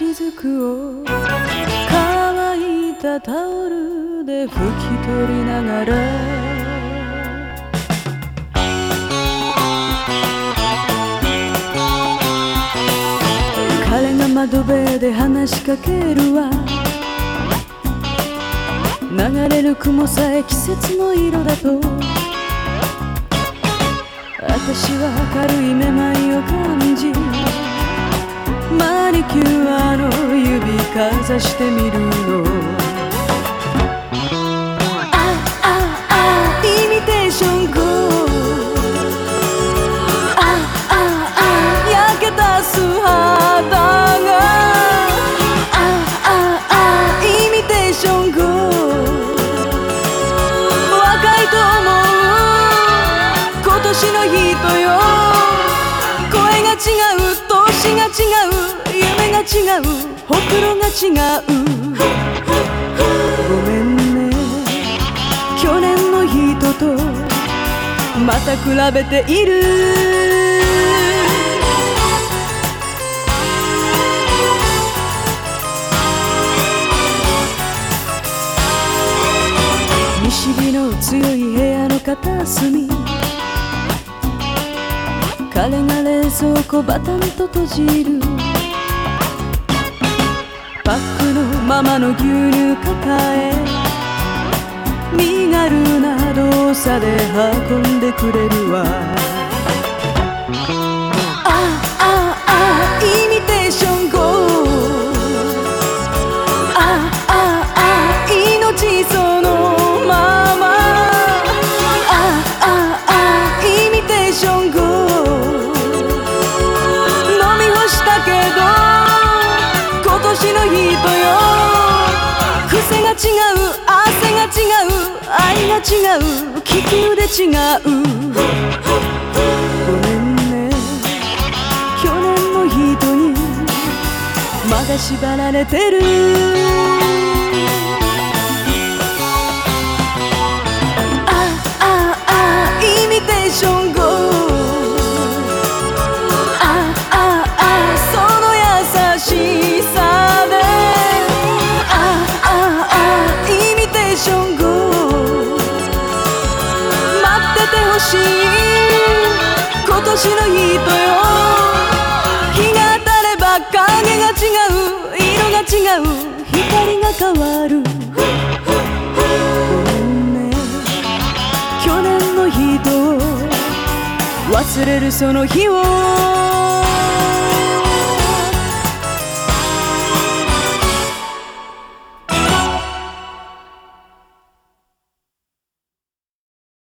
色を乾いたタオルで拭き取りながら彼が窓辺で話しかけるわ。流れる雲さえ季節の色だと。私は軽いめまいを感じマニキュアざしてみるの違うほくろが違う。ごめんね。去年の人とまた比べている。西日の強い部屋の片隅。彼が冷蔵庫バタンと閉じる。パックのままの牛乳抱え身軽な動作で運んでくれるわ。あああイミテーションゴーあああ命そのまま。あああイミテーションゴー飲み干したけど違う気球で違う。ごめんね去年の人にまだ縛られてる。しい今年の人よ日が当たれば影が違う色が違う光が変わるごめんね去年の人を忘れるその日を